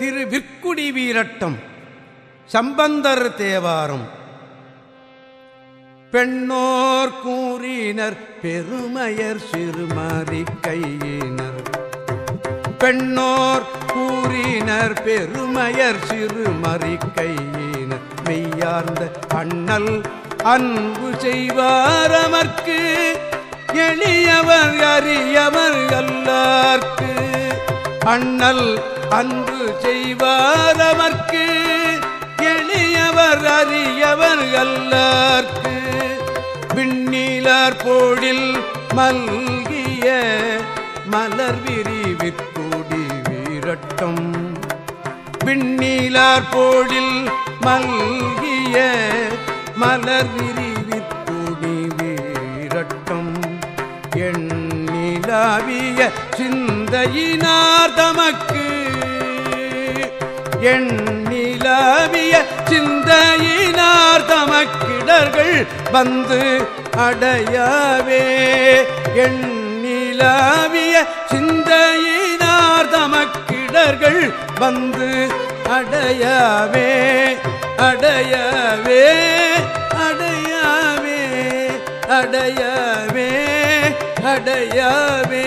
திரு விற்குடி வீரட்டம் சம்பந்தர் தேவாரம். பெண்ணோர் கூறினர் பெருமையர் சிறுமதி கையினர். பெண்ணோர் கூறினர் பெருமையர் சிறுமறி கையினர். மெய்யார்ந்த அண்ணல் அன்பு செய்வாரமர்க்கு எளியவர் அறியவர் எல்லார்க்கு. அண்ணல் அன்பு செய்வார் அவர்க்கு எளியவர் அறியவர் எல்லார்க்கு. விண்ணிலார் போடில் மல்கிய மலர் விரிவிற்கூடி வீரட்டம். விண்ணிலார் போடில் மல்கிய மலர் விரிவிற்கூடி வீரட்டம். எண்ணிலாவிய சிந்தையினார் தமக்கு எண்ணிலாவிய சிந்தையினார் தமக்கிடர்கள் வந்து அடையாவே. எண்ணிலாவிய சிந்தையினார் தமக்கிடர்கள் வந்து அடையாவே. அடையவே அடையாவே அடையவே அடையவே.